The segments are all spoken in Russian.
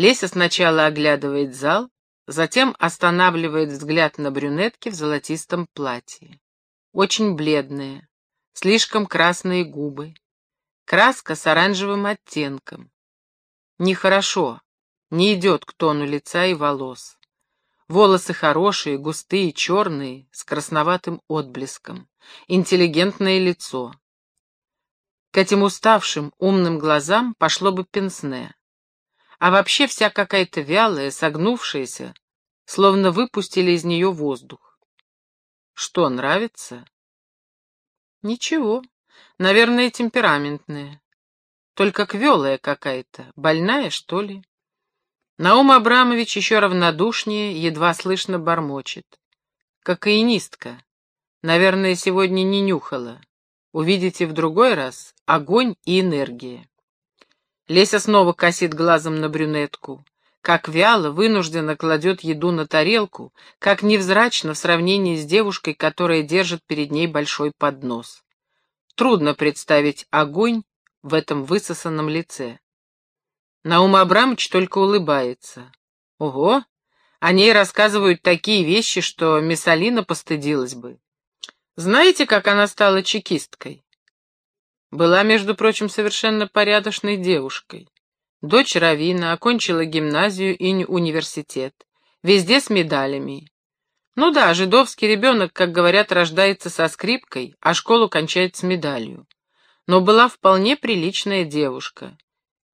Леся сначала оглядывает зал, затем останавливает взгляд на брюнетке в золотистом платье. Очень бледная, слишком красные губы, краска с оранжевым оттенком. Нехорошо, не идет к тону лица и волос. Волосы хорошие, густые, черные, с красноватым отблеском. Интеллигентное лицо. К этим уставшим, умным глазам пошло бы пенсне. А вообще вся какая-то вялая, согнувшаяся, словно выпустили из нее воздух. Что, нравится? Ничего. Наверное, темпераментная. Только квелая какая-то, больная, что ли? Наум Абрамович еще равнодушнее, едва слышно бормочет. Кокаинистка. Наверное, сегодня не нюхала. Увидите в другой раз огонь и энергия. Леся снова косит глазом на брюнетку. Как вяло, вынужденно кладет еду на тарелку, как невзрачно в сравнении с девушкой, которая держит перед ней большой поднос. Трудно представить огонь в этом высосанном лице. Наум Абрамович только улыбается. Ого! О ней рассказывают такие вещи, что Миссалина постыдилась бы. Знаете, как она стала чекисткой? Была, между прочим, совершенно порядочной девушкой. Дочь Равина, окончила гимназию и университет. Везде с медалями. Ну да, жидовский ребенок, как говорят, рождается со скрипкой, а школу кончает с медалью. Но была вполне приличная девушка.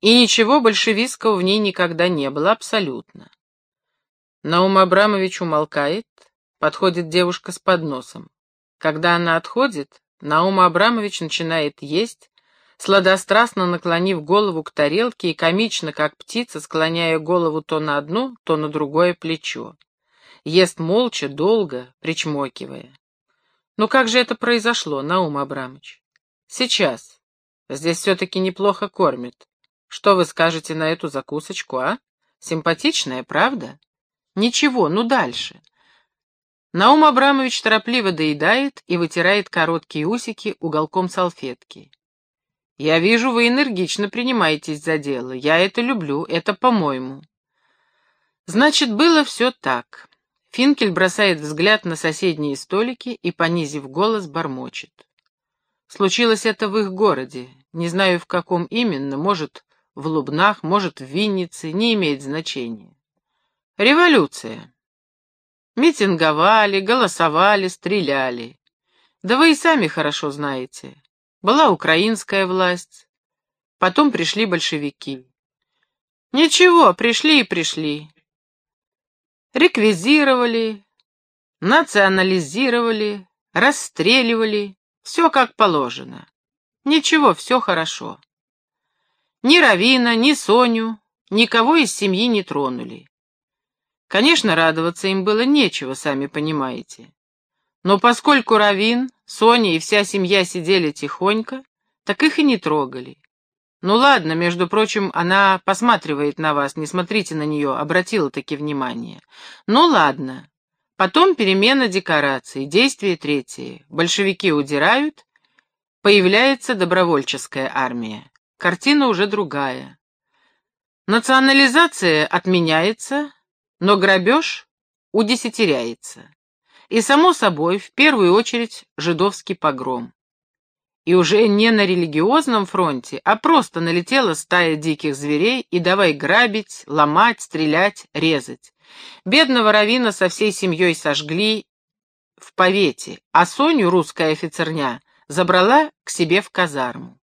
И ничего большевистского в ней никогда не было, абсолютно. Наум Абрамович умолкает, подходит девушка с подносом. Когда она отходит, Наум Абрамович начинает есть, сладострастно наклонив голову к тарелке и комично, как птица, склоняя голову то на одно, то на другое плечо. Ест молча, долго, причмокивая. Ну как же это произошло, Наум Абрамович? Сейчас. Здесь все-таки неплохо кормят. Что вы скажете на эту закусочку, а? Симпатичная, правда? Ничего, ну дальше. Наум Абрамович торопливо доедает и вытирает короткие усики уголком салфетки. «Я вижу, вы энергично принимаетесь за дело. Я это люблю, это по-моему». Значит, было все так. Финкель бросает взгляд на соседние столики и, понизив голос, бормочет. Случилось это в их городе. Не знаю, в каком именно, может, в Лубнах, может, в Виннице, не имеет значения. Революция. Митинговали, голосовали, стреляли. Да вы и сами хорошо знаете. Была украинская власть, потом пришли большевики. Ничего, пришли и пришли. Реквизировали, национализировали, расстреливали, все как положено. Ничего, все хорошо. Ни Равина, ни Соню, никого из семьи не тронули. Конечно, радоваться им было нечего, сами понимаете. Но поскольку Равин, Соня и вся семья сидели тихонько, так их и не трогали. Ну ладно, между прочим, она посматривает на вас, не смотрите на нее, обратила таки внимание. Ну ладно. Потом перемена декораций, действие третье. Большевики удирают, появляется добровольческая армия. Картина уже другая. Национализация отменяется, но грабеж удесятеряется. И, само собой, в первую очередь, жидовский погром. И уже не на религиозном фронте, а просто налетела стая диких зверей и давай грабить, ломать, стрелять, резать. Бедного Равина со всей семьей сожгли в повете, а Соню, русская офицерня, забрала к себе в казарму.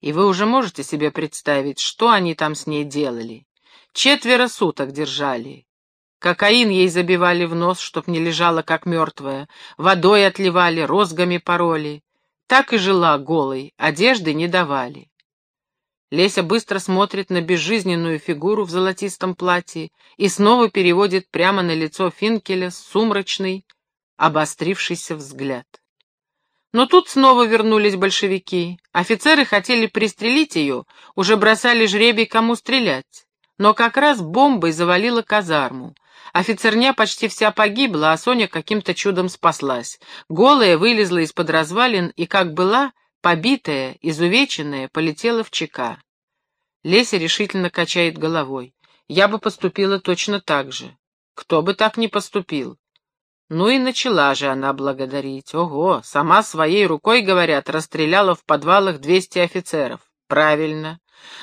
И вы уже можете себе представить, что они там с ней делали. Четверо суток держали. Кокаин ей забивали в нос, чтоб не лежала как мертвая, водой отливали, розгами пороли. Так и жила голой, одежды не давали. Леся быстро смотрит на безжизненную фигуру в золотистом платье и снова переводит прямо на лицо Финкеля сумрачный, обострившийся взгляд. Но тут снова вернулись большевики. Офицеры хотели пристрелить ее, уже бросали жребий, кому стрелять. Но как раз бомбой завалила казарму. Офицерня почти вся погибла, а Соня каким-то чудом спаслась. Голая вылезла из-под развалин и, как была, побитая, изувеченная, полетела в ЧК. Леся решительно качает головой. я бы поступила точно так же. Кто бы так не поступил? Ну и начала же она благодарить. Ого, сама своей рукой, говорят, расстреляла в подвалах двести офицеров. Правильно.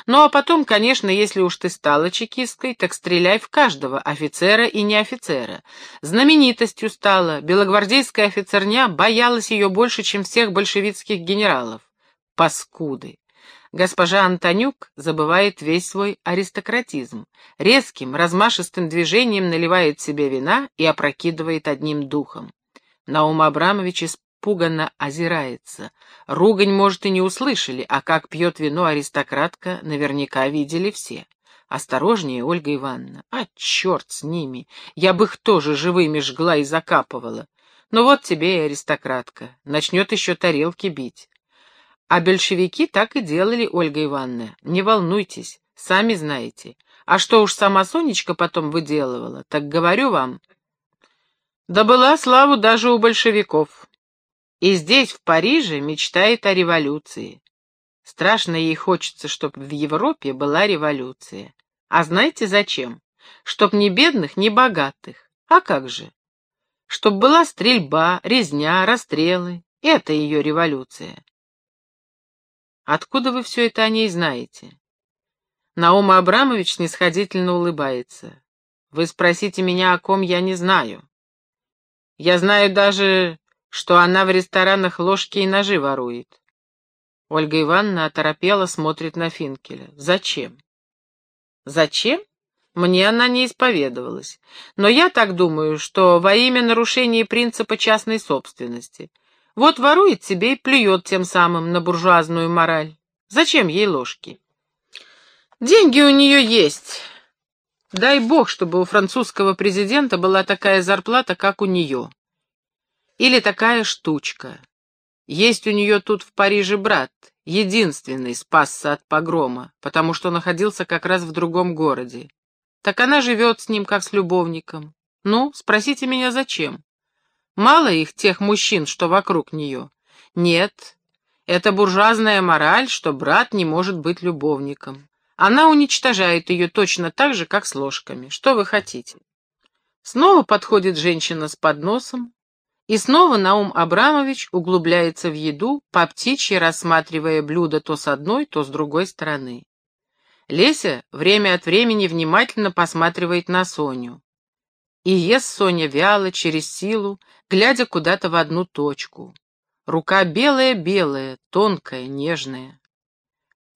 Ну а потом, конечно, если уж ты стала чекисткой, так стреляй в каждого, офицера и не офицера. Знаменитостью стала, белогвардейская офицерня боялась ее больше, чем всех большевистских генералов. Паскуды. Госпожа Антонюк забывает весь свой аристократизм. Резким, размашистым движением наливает себе вина и опрокидывает одним духом. Наум Абрамович испуганно озирается. Ругань, может, и не услышали, а как пьет вино аристократка, наверняка видели все. Осторожнее, Ольга Ивановна. А черт с ними! Я бы их тоже живыми жгла и закапывала. Ну вот тебе и аристократка. Начнет еще тарелки бить. А большевики так и делали, Ольга Ивановна. Не волнуйтесь, сами знаете. А что уж сама Сонечка потом выделывала, так говорю вам. Да была славу даже у большевиков. И здесь, в Париже, мечтает о революции. Страшно ей хочется, чтобы в Европе была революция. А знаете зачем? Чтоб ни бедных, ни богатых. А как же? Чтоб была стрельба, резня, расстрелы. Это ее революция. Откуда вы все это о ней знаете? Наума Абрамович снисходительно улыбается. Вы спросите меня, о ком я не знаю. Я знаю даже, что она в ресторанах ложки и ножи ворует. Ольга Ивановна оторопела, смотрит на Финкеля. Зачем? Зачем? Мне она не исповедовалась. Но я так думаю, что во имя нарушения принципа частной собственности. Вот ворует себе и плюет тем самым на буржуазную мораль. Зачем ей ложки? Деньги у нее есть. Дай бог, чтобы у французского президента была такая зарплата, как у нее. Или такая штучка. Есть у нее тут в Париже брат, единственный спасся от погрома, потому что находился как раз в другом городе. Так она живет с ним, как с любовником. Ну, спросите меня, зачем? Мало их, тех мужчин, что вокруг нее? Нет, это буржуазная мораль, что брат не может быть любовником. Она уничтожает ее точно так же, как с ложками. Что вы хотите? Снова подходит женщина с подносом, и снова Наум Абрамович углубляется в еду, по птичьи рассматривая блюдо то с одной, то с другой стороны. Леся время от времени внимательно посматривает на Соню. И ест Соня вяло, через силу, глядя куда-то в одну точку. Рука белая-белая, тонкая, нежная.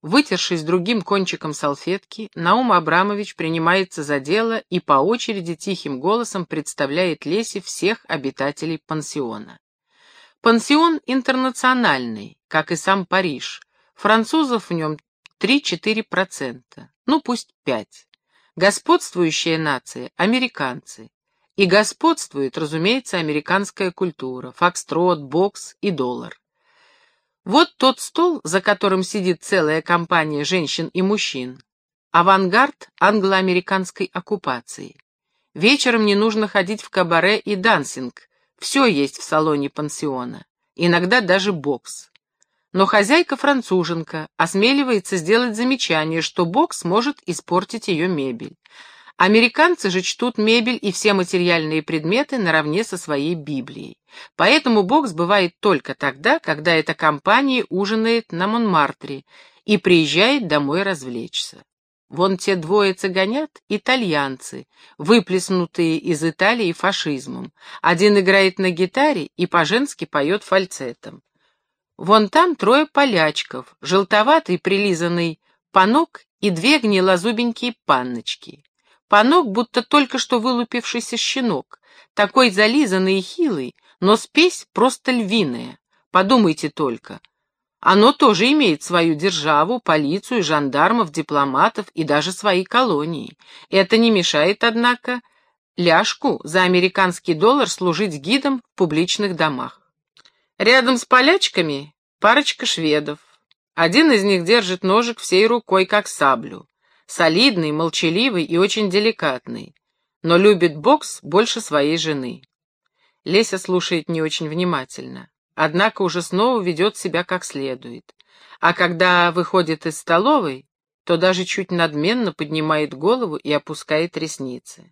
Вытершись другим кончиком салфетки, Наум Абрамович принимается за дело и по очереди тихим голосом представляет Лесе всех обитателей пансиона. Пансион интернациональный, как и сам Париж. Французов в нем 3-4%, ну пусть 5%. Господствующая нация — американцы. И господствует, разумеется, американская культура, фокстрот, бокс и доллар. Вот тот стол, за которым сидит целая компания женщин и мужчин. Авангард англо-американской оккупации. Вечером не нужно ходить в кабаре и дансинг. Все есть в салоне пансиона. Иногда даже бокс. Но хозяйка-француженка осмеливается сделать замечание, что бокс может испортить ее мебель. Американцы же чтут мебель и все материальные предметы наравне со своей Библией. Поэтому бокс бывает только тогда, когда эта компания ужинает на Монмартре и приезжает домой развлечься. Вон те двое цыганят — итальянцы, выплеснутые из Италии фашизмом. Один играет на гитаре и по-женски поет фальцетом. Вон там трое полячков, желтоватый прилизанный панок и две гнилозубенькие панночки. Панок, будто только что вылупившийся щенок, такой зализанный и хилый, но спесь просто львиная. Подумайте только. Оно тоже имеет свою державу, полицию, жандармов, дипломатов и даже свои колонии. Это не мешает, однако, ляжку за американский доллар служить гидом в публичных домах. Рядом с полячками парочка шведов. Один из них держит ножик всей рукой, как саблю. Солидный, молчаливый и очень деликатный, но любит бокс больше своей жены. Леся слушает не очень внимательно, однако уже снова ведет себя как следует. А когда выходит из столовой, то даже чуть надменно поднимает голову и опускает ресницы.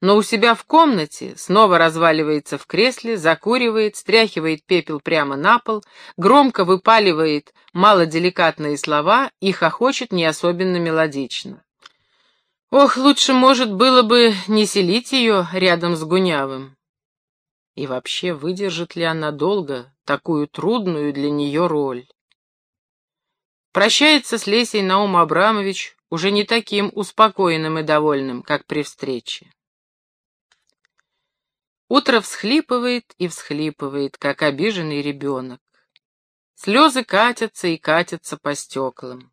Но у себя в комнате снова разваливается в кресле, закуривает, стряхивает пепел прямо на пол, громко выпаливает малоделикатные слова и хохочет не особенно мелодично. Ох, лучше, может, было бы не селить ее рядом с Гунявым. И вообще, выдержит ли она долго такую трудную для нее роль? Прощается с Лесей Наум Абрамович уже не таким успокоенным и довольным, как при встрече. Утро всхлипывает и всхлипывает, как обиженный ребенок. Слезы катятся и катятся по стеклам.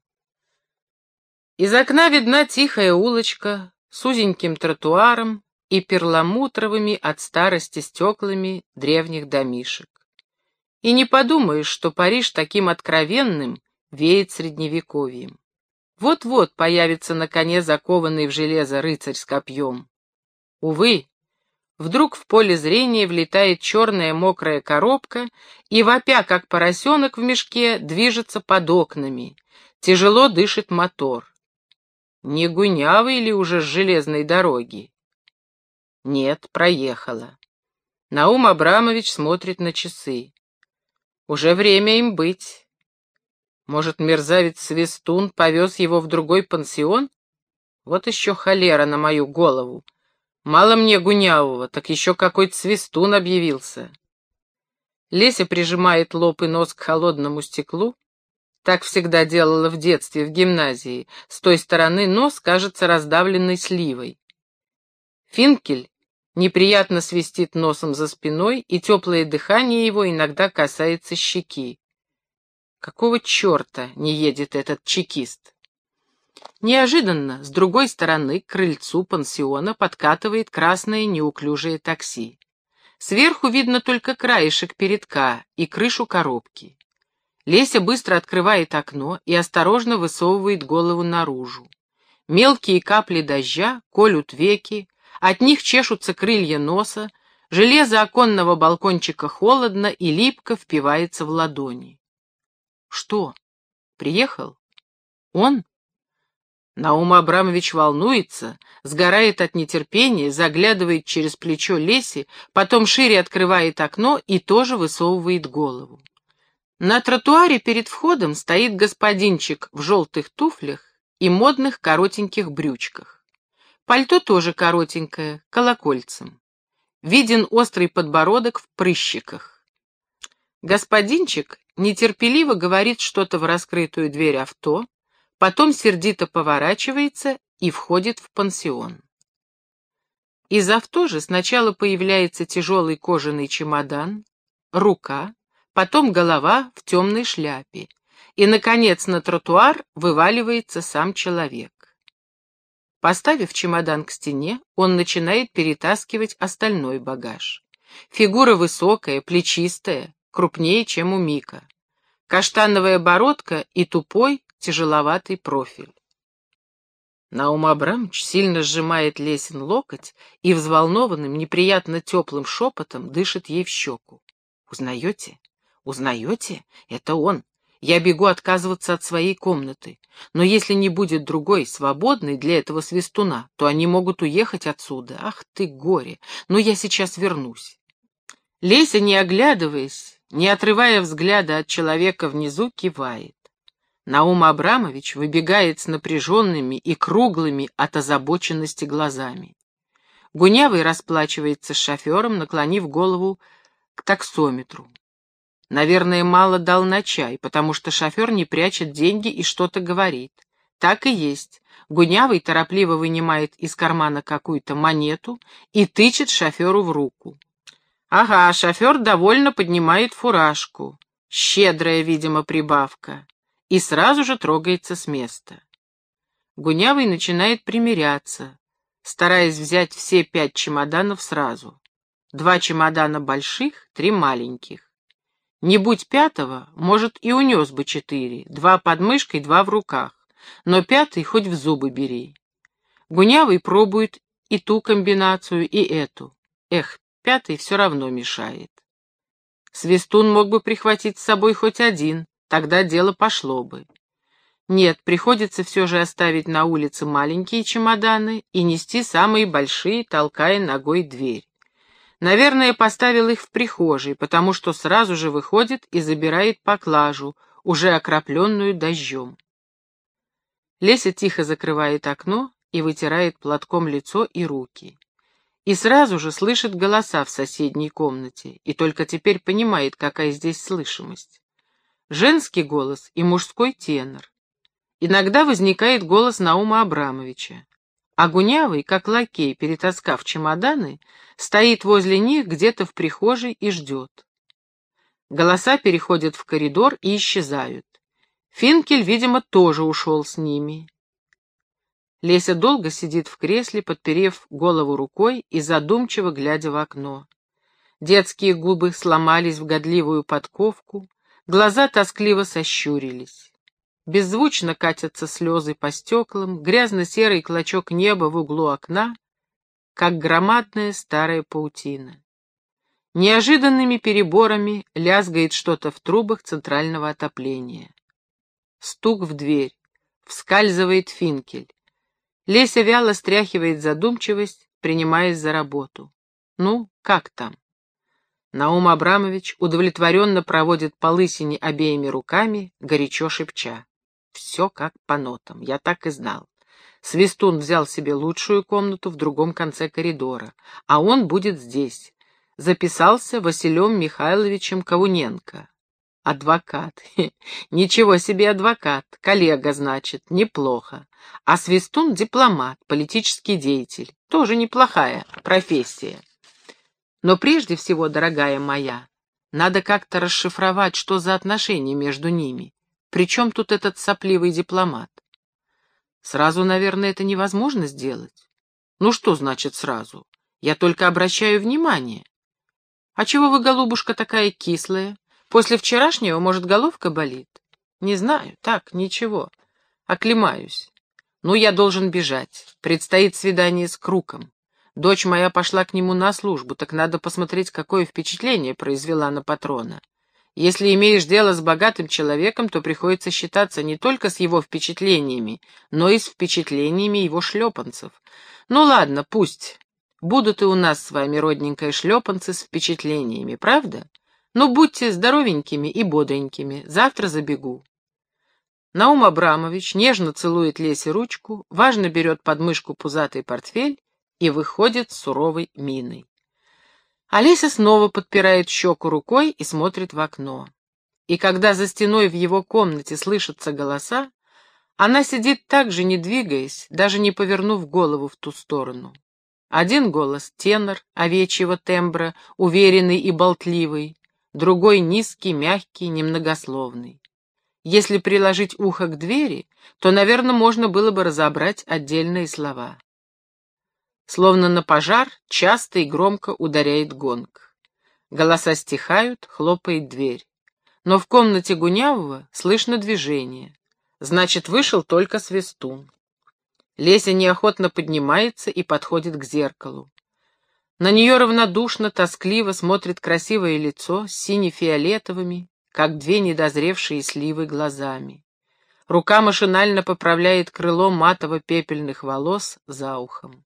Из окна видна тихая улочка с узеньким тротуаром и перламутровыми от старости стеклами древних домишек. И не подумаешь, что Париж таким откровенным веет средневековьем. Вот-вот появится на коне закованный в железо рыцарь с копьем. Увы, вдруг в поле зрения влетает черная мокрая коробка и, вопя, как поросенок в мешке, движется под окнами. Тяжело дышит мотор. Не гунявый ли уже с железной дороги? Нет, проехала. Наум Абрамович смотрит на часы. Уже время им быть. Может, мерзавец Свистун повез его в другой пансион? Вот еще холера на мою голову. Мало мне гунявого, так еще какой-то Свистун объявился. Леся прижимает лоб и нос к холодному стеклу. Так всегда делала в детстве в гимназии. С той стороны нос кажется раздавленной сливой. Финкель неприятно свистит носом за спиной, и теплое дыхание его иногда касается щеки. Какого черта не едет этот чекист? Неожиданно, с другой стороны, к крыльцу пансиона подкатывает красное неуклюжее такси. Сверху видно только краешек передка и крышу коробки. Леся быстро открывает окно и осторожно высовывает голову наружу. Мелкие капли дождя колют веки, от них чешутся крылья носа, железо оконного балкончика холодно и липко впивается в ладони. Что? Приехал? Он? Наум Абрамович волнуется, сгорает от нетерпения, заглядывает через плечо Леси, потом шире открывает окно и тоже высовывает голову. На тротуаре перед входом стоит господинчик в желтых туфлях и модных коротеньких брючках. Пальто тоже коротенькое, колокольцем. Виден острый подбородок в прыщиках. Господинчик нетерпеливо говорит что-то в раскрытую дверь авто, потом сердито поворачивается и входит в пансион. Из авто же сначала появляется тяжелый кожаный чемодан, рука, потом голова в темной шляпе, и, наконец, на тротуар вываливается сам человек. Поставив чемодан к стене, он начинает перетаскивать остальной багаж. Фигура высокая, плечистая, крупнее, чем у Мика. Каштановая бородка и тупой, тяжеловатый профиль. Наум Абрамович сильно сжимает Лесин локоть и взволнованным, неприятно теплым шепотом дышит ей в щеку. «Узнаете? Узнаете? Это он. Я бегу отказываться от своей комнаты. Но если не будет другой, свободной для этого свистуна, то они могут уехать отсюда. Ах ты, горе! Но я сейчас вернусь». Леся, не оглядываясь, не отрывая взгляда от человека внизу, кивает. Наум Абрамович выбегает с напряженными и круглыми от озабоченности глазами. Гунявый расплачивается с шофером, наклонив голову к таксометру. Наверное, мало дал на чай, потому что шофер не прячет деньги и что-то говорит. Так и есть. Гунявый торопливо вынимает из кармана какую-то монету и тычет шоферу в руку. Ага, шофер довольно поднимает фуражку. Щедрая, видимо, прибавка. И сразу же трогается с места. Гунявый начинает примиряться, стараясь взять все пять чемоданов сразу. Два чемодана больших, три маленьких. Не будь пятого, может, и унес бы четыре, два под мышкой, два в руках, но пятый хоть в зубы бери. Гунявый пробует и ту комбинацию, и эту. Эх, пятый все равно мешает. Свистун мог бы прихватить с собой хоть один, тогда дело пошло бы. Нет, приходится все же оставить на улице маленькие чемоданы и нести самые большие, толкая ногой дверь. Наверное, поставил их в прихожей, потому что сразу же выходит и забирает поклажу, уже окропленную дождем. Леся тихо закрывает окно и вытирает платком лицо и руки. И сразу же слышит голоса в соседней комнате, и только теперь понимает, какая здесь слышимость. Женский голос и мужской тенор. Иногда возникает голос Наума Абрамовича. А Гунявый, как лакей, перетаскав чемоданы, стоит возле них где-то в прихожей и ждет. Голоса переходят в коридор и исчезают. Финкель, видимо, тоже ушел с ними. Леся долго сидит в кресле, подперев голову рукой и задумчиво глядя в окно. Детские губы сломались в годливую подковку, глаза тоскливо сощурились. Беззвучно катятся слезы по стеклам, грязно-серый клочок неба в углу окна, как громадная старая паутина. Неожиданными переборами лязгает что-то в трубах центрального отопления. Стук в дверь. Вскальзывает финкель. Леся вяло стряхивает задумчивость, принимаясь за работу. Ну, как там? Наум Абрамович удовлетворенно проводит по лысине обеими руками, горячо шепча. Все как по нотам, я так и знал. Свистун взял себе лучшую комнату в другом конце коридора, а он будет здесь. Записался Василем Михайловичем Кавуненко. Адвокат. Ничего себе адвокат. Коллега, значит, неплохо. А Свистун — дипломат, политический деятель. Тоже неплохая профессия. Но прежде всего, дорогая моя, надо как-то расшифровать, что за отношения между ними. Причем тут этот сопливый дипломат? Сразу, наверное, это невозможно сделать. Ну что значит сразу? Я только обращаю внимание. А чего вы, голубушка, такая кислая? После вчерашнего, может, головка болит? Не знаю, так, ничего. Оклемаюсь. Ну, я должен бежать. Предстоит свидание с Круком. Дочь моя пошла к нему на службу, так надо посмотреть, какое впечатление произвела на патрона. Если имеешь дело с богатым человеком, то приходится считаться не только с его впечатлениями, но и с впечатлениями его шлепанцев. Ну ладно, пусть. Будут и у нас с вами, родненькая, шлепанцы с впечатлениями, правда? Ну, будьте здоровенькими и бодренькими. Завтра забегу. Наум Абрамович нежно целует Лесе ручку, важно берет под мышку пузатый портфель и выходит с суровой миной. Олеся снова подпирает щеку рукой и смотрит в окно. И когда за стеной в его комнате слышатся голоса, она сидит так же, не двигаясь, даже не повернув голову в ту сторону. Один голос — тенор, овечьего тембра, уверенный и болтливый, другой — низкий, мягкий, немногословный. Если приложить ухо к двери, то, наверное, можно было бы разобрать отдельные слова. Словно на пожар часто и громко ударяет гонг. Голоса стихают, хлопает дверь. Но в комнате Гунявого слышно движение. Значит, вышел только свистун. Леся неохотно поднимается и подходит к зеркалу. На нее равнодушно, тоскливо смотрит красивое лицо с сине-фиолетовыми, как две недозревшие сливы глазами. Рука машинально поправляет крыло матово-пепельных волос за ухом.